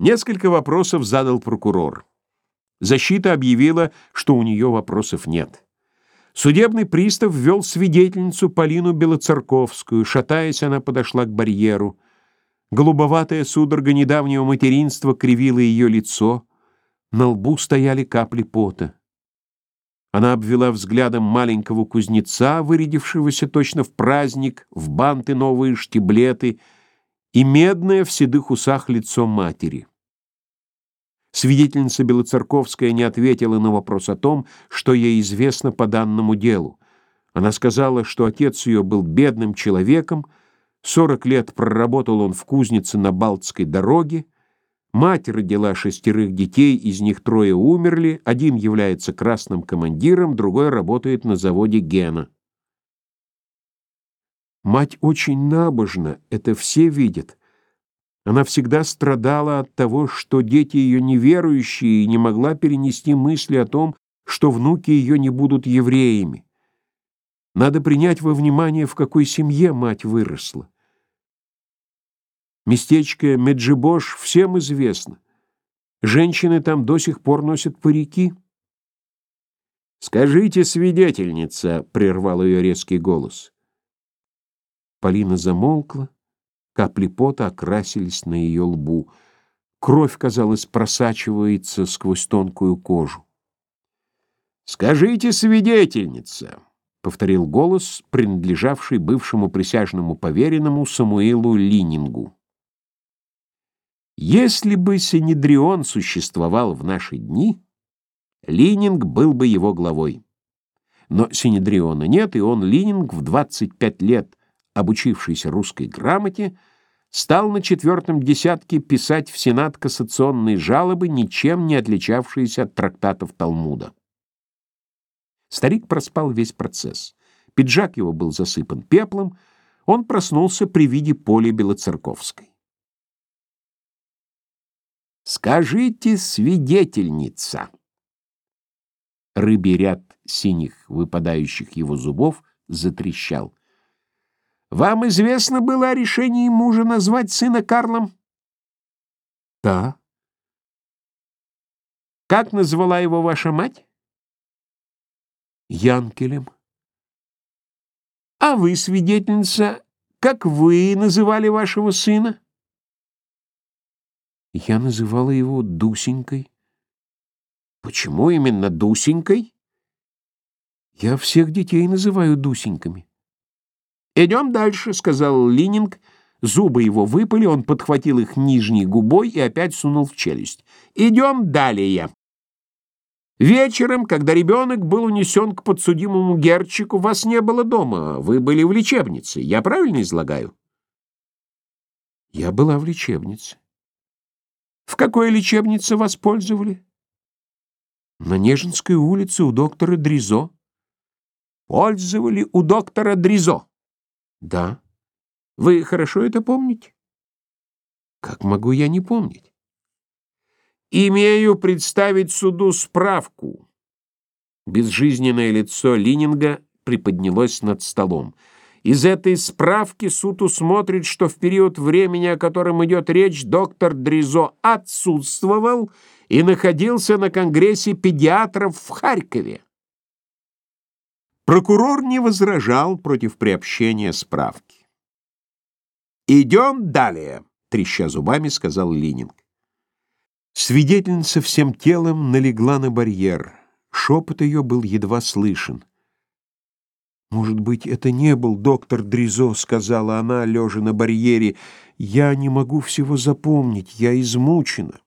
Несколько вопросов задал прокурор. Защита объявила, что у нее вопросов нет. Судебный пристав ввел свидетельницу Полину Белоцерковскую. Шатаясь, она подошла к барьеру. Голубоватая судорога недавнего материнства кривила ее лицо. На лбу стояли капли пота. Она обвела взглядом маленького кузнеца, вырядившегося точно в праздник, в банты новые штиблеты — и медное в седых усах лицо матери. Свидетельница Белоцерковская не ответила на вопрос о том, что ей известно по данному делу. Она сказала, что отец ее был бедным человеком, 40 лет проработал он в кузнице на Балтской дороге, мать родила шестерых детей, из них трое умерли, один является красным командиром, другой работает на заводе Гена. Мать очень набожна, это все видят. Она всегда страдала от того, что дети ее неверующие, и не могла перенести мысли о том, что внуки ее не будут евреями. Надо принять во внимание, в какой семье мать выросла. Местечко Меджибош всем известно. Женщины там до сих пор носят парики. «Скажите, свидетельница», — прервал ее резкий голос, — Полина замолкла, капли пота окрасились на ее лбу. Кровь, казалось, просачивается сквозь тонкую кожу. «Скажите, свидетельница!» — повторил голос, принадлежавший бывшему присяжному поверенному Самуилу Линингу. «Если бы Синедрион существовал в наши дни, Лининг был бы его главой. Но Синедриона нет, и он, Лининг, в 25 лет — обучившийся русской грамоте, стал на четвертом десятке писать в Сенат кассационные жалобы, ничем не отличавшиеся от трактатов Талмуда. Старик проспал весь процесс. Пиджак его был засыпан пеплом, он проснулся при виде Поли Белоцерковской. «Скажите, свидетельница!» Рыбий ряд синих выпадающих его зубов затрещал — вам известно было о решении мужа назвать сына Карлом? Да. Как назвала его ваша мать? Янкелем. А вы, свидетельница, как вы называли вашего сына? Я называла его Дусенькой. Почему именно Дусенькой? Я всех детей называю Дусеньками. «Идем дальше», — сказал Лининг. Зубы его выпали, он подхватил их нижней губой и опять сунул в челюсть. «Идем далее». Вечером, когда ребенок был унесен к подсудимому Герчику, вас не было дома, вы были в лечебнице. Я правильно излагаю? Я была в лечебнице. В какой лечебнице воспользовали? На Нежинской улице у доктора Дризо. Пользовали у доктора Дризо. Да. Вы хорошо это помните? Как могу я не помнить? Имею представить суду справку. Безжизненное лицо Лининга приподнялось над столом. Из этой справки суд усмотрит, что в период времени, о котором идет речь, доктор Дризо отсутствовал и находился на Конгрессе педиатров в Харькове. Прокурор не возражал против приобщения справки. «Идем далее», — треща зубами сказал Лининг. Свидетельница всем телом налегла на барьер. Шепот ее был едва слышен. «Может быть, это не был доктор Дризо», — сказала она, лежа на барьере. «Я не могу всего запомнить, я измучена».